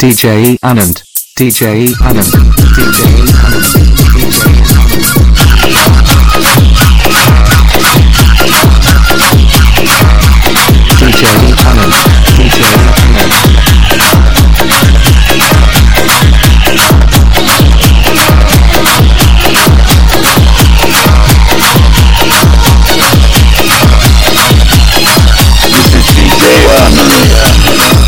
DJ Anand. DJ Anand. DJ Anand. DJ Anand. DJ Anand. DJ Anand. This is DJ Anand.